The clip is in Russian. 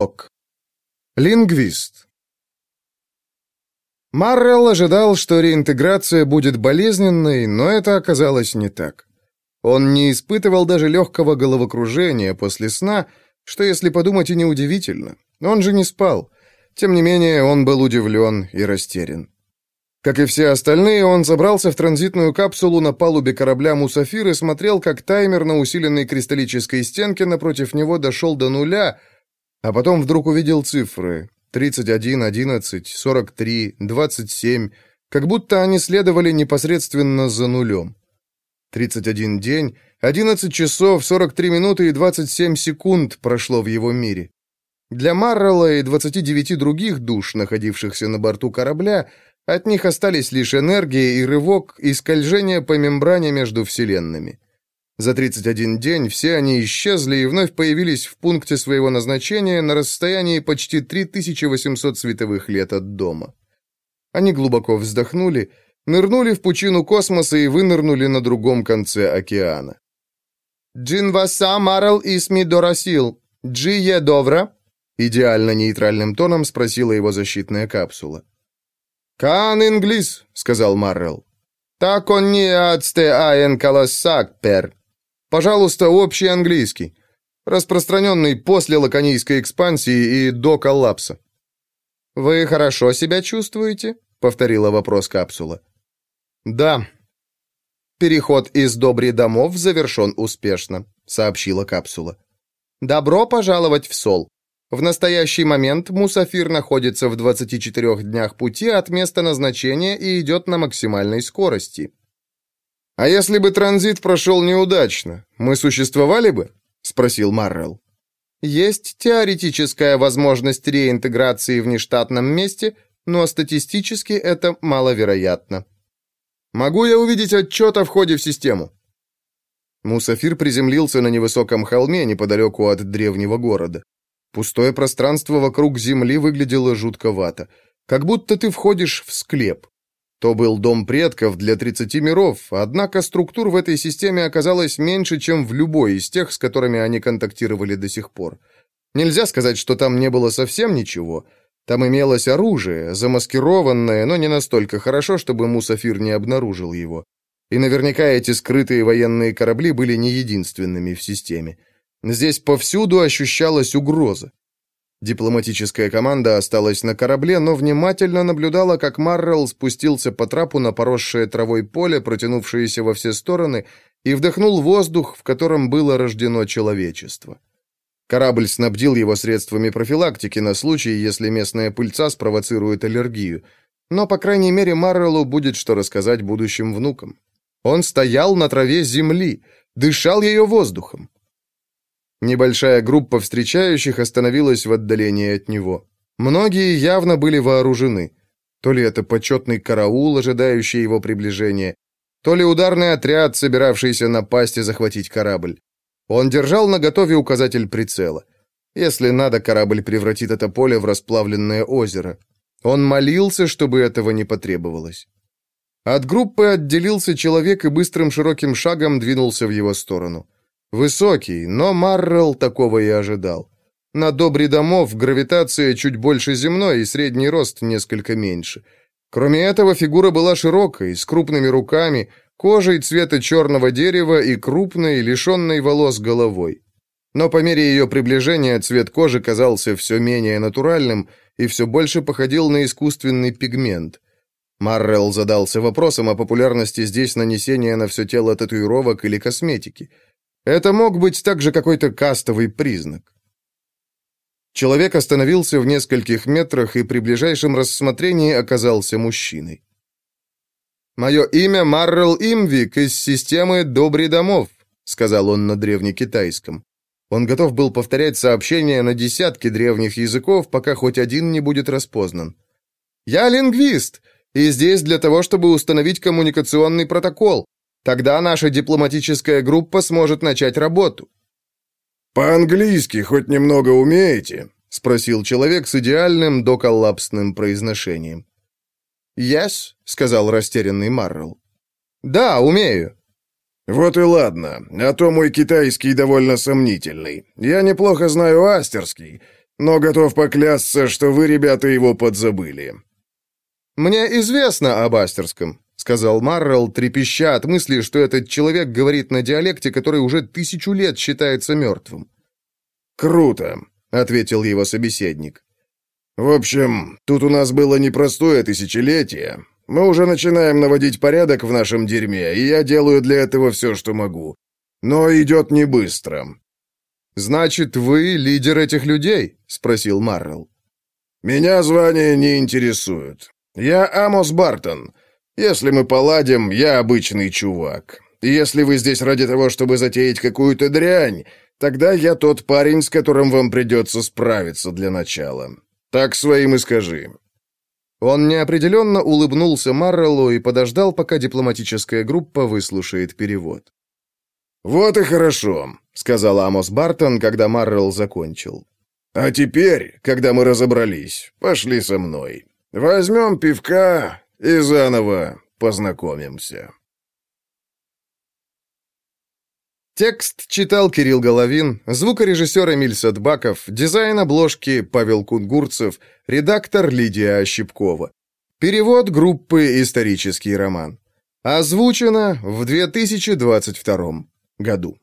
Ок. Лингвист. Маррелл ожидал, что реинтеграция будет болезненной, но это оказалось не так. Он не испытывал даже легкого головокружения после сна, что, если подумать, и неудивительно. Он же не спал. Тем не менее, он был удивлен и растерян. Как и все остальные, он забрался в транзитную капсулу на палубе корабля «Мусафир» и смотрел, как таймер на усиленной кристаллической стенке напротив него дошел до нуля, а потом вдруг увидел цифры 31, 11, 43, 27, как будто они следовали непосредственно за нулем. 31 день, 11 часов, 43 минуты и 27 секунд прошло в его мире. Для Маррелла и 29 других душ, находившихся на борту корабля, от них остались лишь энергия и рывок, и скольжение по мембране между вселенными. За 31 день все они исчезли и вновь появились в пункте своего назначения на расстоянии почти 3800 световых лет от дома. Они глубоко вздохнули, нырнули в пучину космоса и вынырнули на другом конце океана. «Джинваса Марал Исми Дорасил, Джие Довра?» Идеально нейтральным тоном спросила его защитная капсула. «Кан инглис», — сказал Маррелл. «Так он не ацте аен колоссак, пер». «Пожалуйста, общий английский, распространенный после лаконийской экспансии и до коллапса». «Вы хорошо себя чувствуете?» — повторила вопрос капсула. «Да». «Переход из Добри домов завершен успешно», — сообщила капсула. «Добро пожаловать в Сол. В настоящий момент Мусафир находится в 24 днях пути от места назначения и идет на максимальной скорости. «А если бы транзит прошел неудачно, мы существовали бы?» — спросил Маррелл. «Есть теоретическая возможность реинтеграции в нештатном месте, но статистически это маловероятно». «Могу я увидеть отчет о входе в систему?» Мусафир приземлился на невысоком холме неподалеку от древнего города. Пустое пространство вокруг земли выглядело жутковато, как будто ты входишь в склеп. То был дом предков для 30 миров, однако структур в этой системе оказалось меньше, чем в любой из тех, с которыми они контактировали до сих пор. Нельзя сказать, что там не было совсем ничего. Там имелось оружие, замаскированное, но не настолько хорошо, чтобы Мусафир не обнаружил его. И наверняка эти скрытые военные корабли были не единственными в системе. Здесь повсюду ощущалась угроза. Дипломатическая команда осталась на корабле, но внимательно наблюдала, как Маррелл спустился по трапу на поросшее травой поле, протянувшееся во все стороны, и вдохнул воздух, в котором было рождено человечество. Корабль снабдил его средствами профилактики на случай, если местная пыльца спровоцирует аллергию. Но, по крайней мере, Марреллу будет что рассказать будущим внукам. Он стоял на траве земли, дышал ее воздухом. Небольшая группа встречающих остановилась в отдалении от него. Многие явно были вооружены. То ли это почетный караул, ожидающий его приближения, то ли ударный отряд, собиравшийся напасть и захватить корабль. Он держал наготове указатель прицела. Если надо, корабль превратит это поле в расплавленное озеро. Он молился, чтобы этого не потребовалось. От группы отделился человек и быстрым широким шагом двинулся в его сторону. Высокий, но Маррелл такого и ожидал. На добре домов гравитация чуть больше земной и средний рост несколько меньше. Кроме этого, фигура была широкой, с крупными руками, кожей цвета черного дерева и крупной, лишенной волос головой. Но по мере ее приближения цвет кожи казался все менее натуральным и все больше походил на искусственный пигмент. Маррелл задался вопросом о популярности здесь нанесения на все тело татуировок или косметики – это мог быть также какой-то кастовый признак. Человек остановился в нескольких метрах и при ближайшем рассмотрении оказался мужчиной. «Мое имя Маррел Имвик из системы «Добрый домов», — сказал он на древнекитайском. Он готов был повторять сообщения на десятки древних языков, пока хоть один не будет распознан. «Я лингвист, и здесь для того, чтобы установить коммуникационный протокол. Тогда наша дипломатическая группа сможет начать работу». «По-английски хоть немного умеете?» — спросил человек с идеальным доколлапсным произношением. «Yes», — сказал растерянный Маррелл. «Да, умею». «Вот и ладно, а то мой китайский довольно сомнительный. Я неплохо знаю астерский. но готов поклясться, что вы, ребята, его подзабыли». «Мне известно об Астерском», — сказал Маррелл, трепеща от мысли, что этот человек говорит на диалекте, который уже тысячу лет считается мертвым. «Круто», — ответил его собеседник. «В общем, тут у нас было непростое тысячелетие. Мы уже начинаем наводить порядок в нашем дерьме, и я делаю для этого все, что могу. Но идет не быстро». «Значит, вы лидер этих людей?» — спросил Маррелл. «Меня звание не интересует. Я Амос Бартон. Если мы поладим, я обычный чувак. Если вы здесь ради того, чтобы затеять какую-то дрянь, тогда я тот парень, с которым вам придется справиться для начала. Так своим и скажи». Он неопределенно улыбнулся Марреллу и подождал, пока дипломатическая группа выслушает перевод. «Вот и хорошо», — сказал Амос Бартон, когда Маррелл закончил. «А теперь, когда мы разобрались, пошли со мной. Возьмем пивка и заново познакомимся». Текст читал Кирилл Головин, звукорежиссер Эмиль Садбаков, дизайн обложки Павел Кунгурцев, редактор Лидия Ощепкова. Перевод группы «Исторический роман». Озвучено в 2022 году.